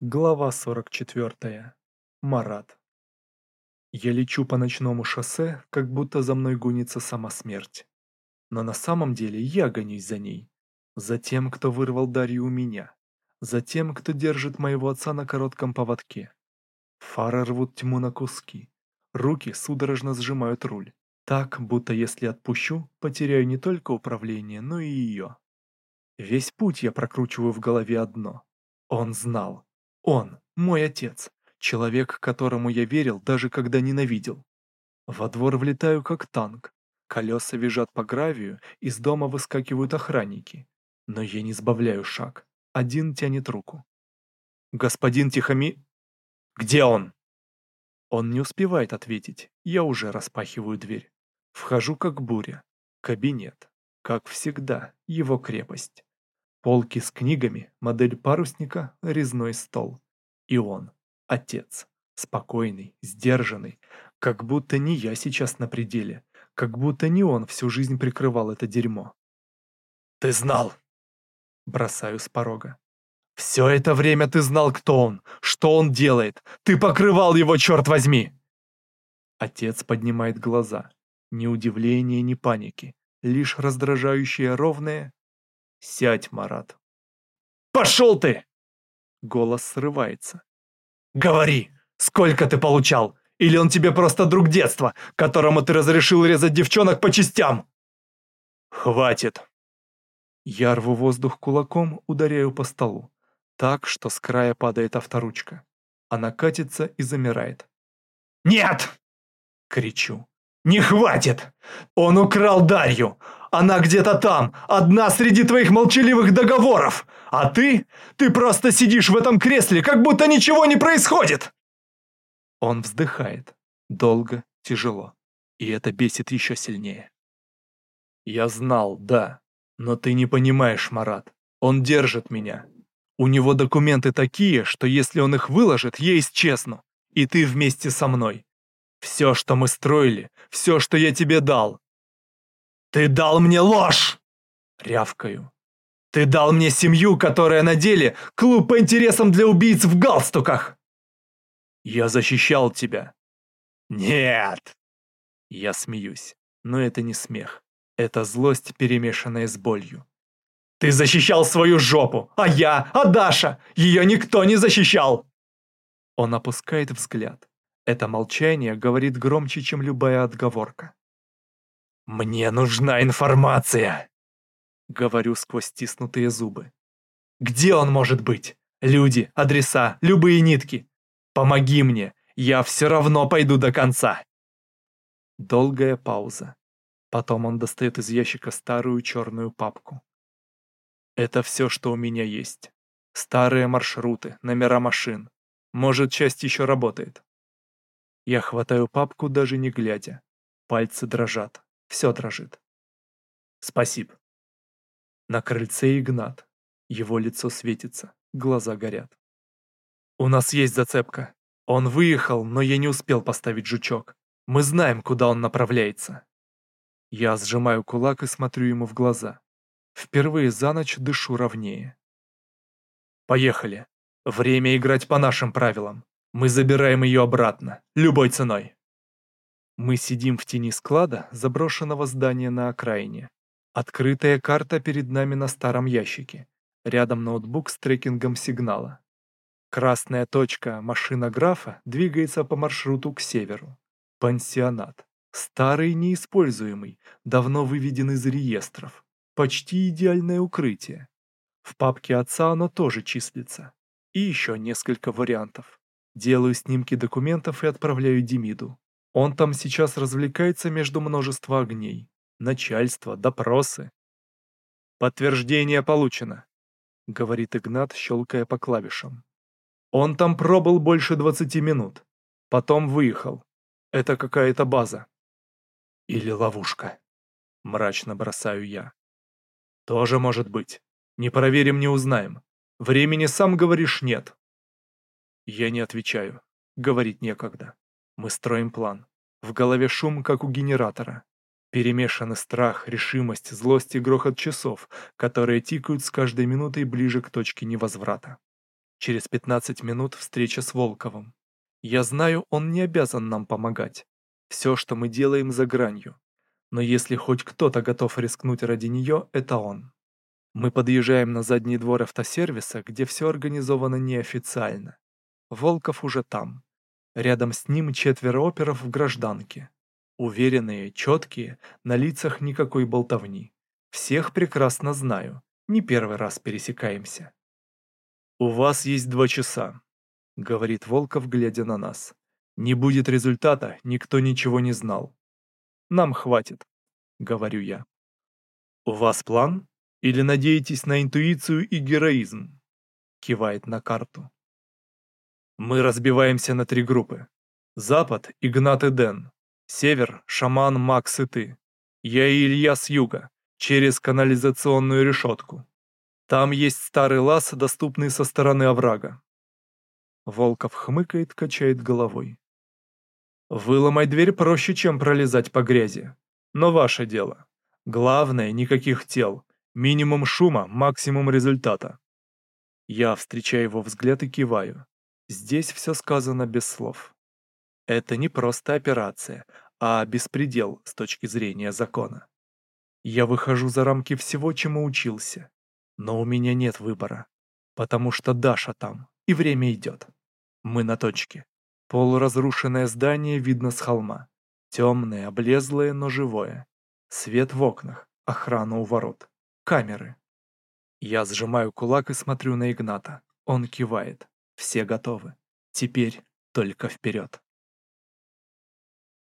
Глава 44. Марат. Я лечу по ночному шоссе, как будто за мной гонится сама смерть. Но на самом деле я гонюсь за ней. За тем, кто вырвал Дарью у меня. За тем, кто держит моего отца на коротком поводке. Фары рвут тьму на куски. Руки судорожно сжимают руль. Так, будто если отпущу, потеряю не только управление, но и ее. Весь путь я прокручиваю в голове одно. Он знал. Он, мой отец, человек, которому я верил, даже когда ненавидел. Во двор влетаю как танк. Колеса визжат по гравию, из дома выскакивают охранники. Но я не сбавляю шаг. Один тянет руку. «Господин Тихоми...» «Где он?» Он не успевает ответить, я уже распахиваю дверь. Вхожу как буря. Кабинет. Как всегда, его крепость. Полки с книгами, модель парусника, резной стол. И он, отец, спокойный, сдержанный, как будто не я сейчас на пределе, как будто не он всю жизнь прикрывал это дерьмо. «Ты знал!» Бросаю с порога. «Все это время ты знал, кто он, что он делает! Ты покрывал его, черт возьми!» Отец поднимает глаза. Ни удивления, ни паники. Лишь раздражающее ровное «Сядь, Марат». «Пошел ты!» Голос срывается. «Говори, сколько ты получал? Или он тебе просто друг детства, которому ты разрешил резать девчонок по частям?» «Хватит!» Я рву воздух кулаком, ударяю по столу. Так, что с края падает авторучка. Она катится и замирает. «Нет!» — кричу. «Не хватит! Он украл Дарью! Она где-то там, одна среди твоих молчаливых договоров! А ты? Ты просто сидишь в этом кресле, как будто ничего не происходит!» Он вздыхает. Долго, тяжело. И это бесит еще сильнее. «Я знал, да. Но ты не понимаешь, Марат. Он держит меня. У него документы такие, что если он их выложит, я исчезну. И ты вместе со мной. Все, что мы строили, все, что я тебе дал. Ты дал мне ложь! Рявкаю. Ты дал мне семью, которая на деле клуб по интересам для убийц в галстуках. Я защищал тебя. Нет. Я смеюсь, но это не смех. Это злость, перемешанная с болью. Ты защищал свою жопу, а я, а Даша, ее никто не защищал. Он опускает взгляд. Это молчание говорит громче, чем любая отговорка. «Мне нужна информация!» Говорю сквозь стиснутые зубы. «Где он может быть? Люди, адреса, любые нитки. Помоги мне, я все равно пойду до конца!» Долгая пауза. Потом он достает из ящика старую черную папку. «Это все, что у меня есть. Старые маршруты, номера машин. Может, часть еще работает. Я хватаю папку, даже не глядя. Пальцы дрожат. Все дрожит. Спасибо. На крыльце Игнат. Его лицо светится, глаза горят. У нас есть зацепка. Он выехал, но я не успел поставить жучок. Мы знаем, куда он направляется. Я сжимаю кулак и смотрю ему в глаза. Впервые за ночь дышу ровнее. Поехали. Время играть по нашим правилам. Мы забираем ее обратно, любой ценой. Мы сидим в тени склада, заброшенного здания на окраине. Открытая карта перед нами на старом ящике. Рядом ноутбук с трекингом сигнала. Красная точка машина графа двигается по маршруту к северу. Пансионат. Старый неиспользуемый, давно выведен из реестров. Почти идеальное укрытие. В папке отца оно тоже числится. И еще несколько вариантов. Делаю снимки документов и отправляю Демиду. Он там сейчас развлекается между множества огней. Начальство, допросы. «Подтверждение получено», — говорит Игнат, щелкая по клавишам. «Он там пробыл больше 20 минут. Потом выехал. Это какая-то база». «Или ловушка», — мрачно бросаю я. «Тоже может быть. Не проверим, не узнаем. Времени, сам говоришь, нет. Я не отвечаю. Говорить некогда. Мы строим план. В голове шум, как у генератора. Перемешаны страх, решимость, злость и грохот часов, которые тикают с каждой минутой ближе к точке невозврата. Через 15 минут встреча с Волковым. Я знаю, он не обязан нам помогать. Все, что мы делаем за гранью. Но если хоть кто-то готов рискнуть ради нее, это он. Мы подъезжаем на задний двор автосервиса, где все организовано неофициально. Волков уже там. Рядом с ним четверо оперов в гражданке. Уверенные, четкие, на лицах никакой болтовни. Всех прекрасно знаю, не первый раз пересекаемся. «У вас есть два часа», — говорит Волков, глядя на нас. «Не будет результата, никто ничего не знал. Нам хватит», — говорю я. «У вас план? Или надеетесь на интуицию и героизм?» — кивает на карту. Мы разбиваемся на три группы. Запад – Игнат и Дэн. Север – Шаман, Макс и ты. Я и Илья с юга, через канализационную решетку. Там есть старый лаз, доступный со стороны оврага. Волков хмыкает, качает головой. Выломать дверь проще, чем пролезать по грязи. Но ваше дело. Главное, никаких тел. Минимум шума, максимум результата. Я встречаю его взгляд и киваю. Здесь все сказано без слов. Это не просто операция, а беспредел с точки зрения закона. Я выхожу за рамки всего, чему учился. Но у меня нет выбора, потому что Даша там, и время идет. Мы на точке. Полуразрушенное здание видно с холма. Темное, облезлое, но живое. Свет в окнах, охрана у ворот. Камеры. Я сжимаю кулак и смотрю на Игната. Он кивает. Все готовы. Теперь только вперед.